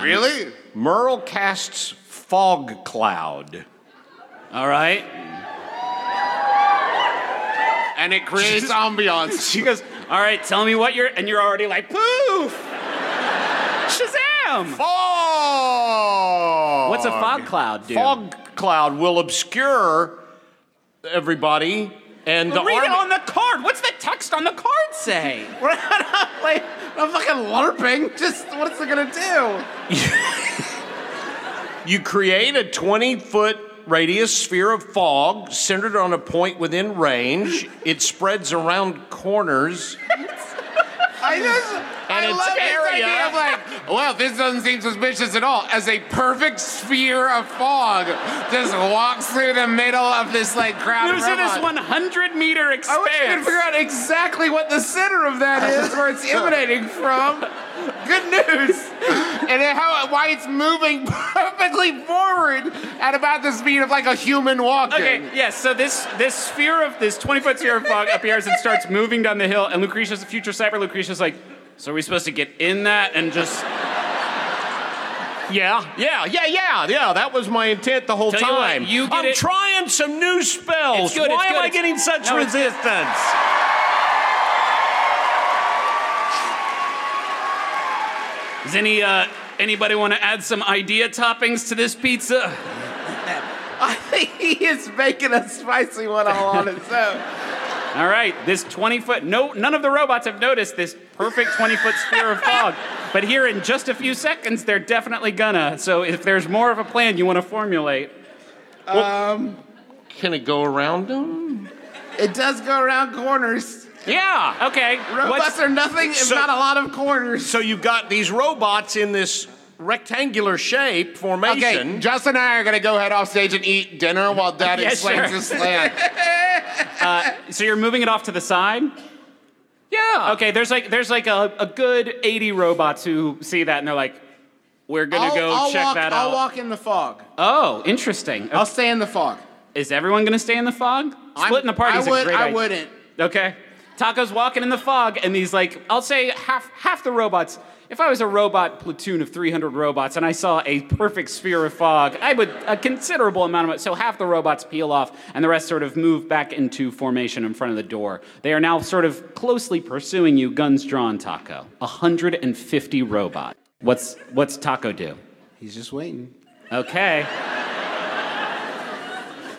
Really? Merle casts fog cloud. All right. And it creates ambiance. She goes, all right, tell me what you're, and you're already like, poof! Shazam! Fog. What's a fog cloud do? Fog cloud will obscure everybody, and the Read it on the card. What's the text on the card say? We're not like I'm fucking LARPing. Just what's it gonna do? You create a 20 foot radius sphere of fog centered on a point within range. It spreads around corners. I just And I its love this idea of like, well, this doesn't seem suspicious at all. As a perfect sphere of fog just walks through the middle of this like crowd. Moves this 100 meter I expanse. wish you could figure out exactly what the center of that is, where it's emanating from. Good news. And how why it's moving perfectly forward at about the speed of like a human walking. Okay, yes. so this this sphere of this 20 foot sphere of fog appears and starts moving down the hill, and Lucretia's future cyber. Lucretia's like, so are we supposed to get in that and just? Yeah, yeah, yeah, yeah, yeah. That was my intent the whole Tell you what, time. you get I'm it- trying some new spells. It's good, Why it's am good, I it's- getting such No, it's- resistance? Does any uh, anybody want to add some idea toppings to this pizza? I think he is making a spicy one all on its own. All right, this 20 foot. No, none of the robots have noticed this perfect 20 foot sphere of fog. But here in just a few seconds, they're definitely gonna. So if there's more of a plan you want to formulate, well, um, Can it go around them? It does go around corners. Yeah. okay. Robots what's- are nothing if So- not a lot of corners. So you've got these robots in this rectangular shape formation. Okay, Justin and I are gonna go head off stage and eat dinner while Dad Yeah, explains sure. his plan. Uh, so you're moving it off to the side? yeah. Okay, there's like there's like a, a good 80 robots who see that and they're like, we're gonna I'll, go I'll check walk, that out. I'll walk in the fog. Oh, interesting. I'll stay in the fog. Is everyone gonna stay in the fog? Splitting the party I is would, a great I idea. wouldn't. Okay. Taako's walking in the fog, and these like I'll say half half the robots. If I was a robot platoon of 300 robots and I saw a perfect sphere of fog, I would a considerable amount of it. So half the robots peel off, and the rest sort of move back into formation in front of the door. They are now sort of closely pursuing you, guns drawn. Taako, 150 robots. What's what's Taako do? He's just waiting. Okay.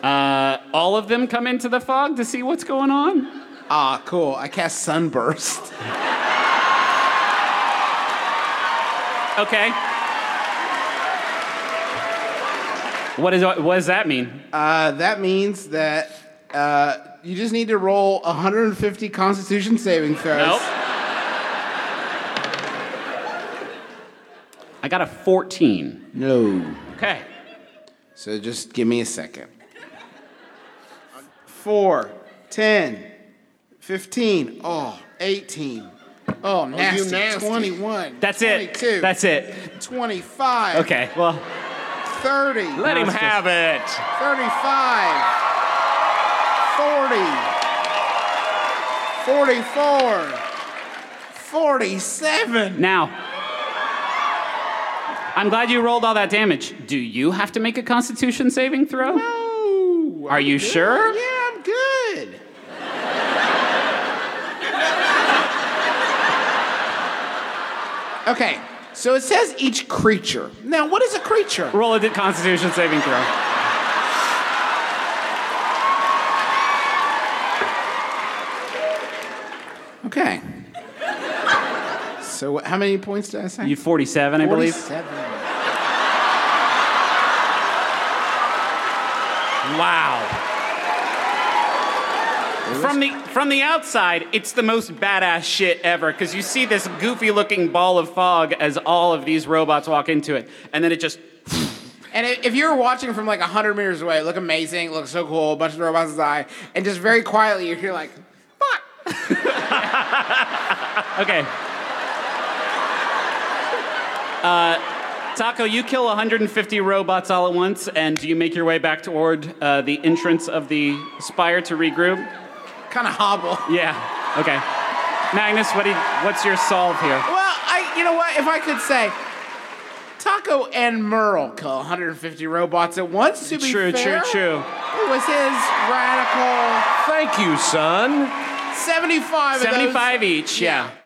Uh, all of them come into the fog to see what's going on. Ah, cool. I cast Sunburst. Okay. What, is, what does that mean? Uh, that means that uh, you just need to roll 150 Constitution saving throws. Nope. I got a 14. No. Okay. So just give me a second. Four, 10, 15, oh, 18. Oh, oh nasty. nasty. 21. That's 22, it. That's it. 25. Okay. Well, 30. Let him have it. 35, 40, 44, 47. now. I'm glad you rolled all that damage. Do you have to make a constitution saving throw? No. Are you sure? Yeah, I'm good. Okay, so it says each creature. Now, what is a creature? Roll a constitution saving throw. Okay. So, how many points did I say? You 47, I believe. 47. Wow. From the from the outside, it's the most badass shit ever because you see this goofy looking ball of fog as all of these robots walk into it, and then it just And if you're watching from like 100 meters away, it looked amazing, it looked so cool, a bunch of robots die, and just very quietly you hear like, fuck. okay. Uh, Taako, you kill 150 robots all at once, and you make your way back toward uh, the entrance of the spire to regroup. Kind of hobble. Yeah. Okay. Magnus, what do you, what's your solve here? Well, I, you know what? If I could say, Taako and Merle kill 150 robots at once. To be True, true, fair, true. It was his radical Thank you, son. 75. of those 75 each, yeah.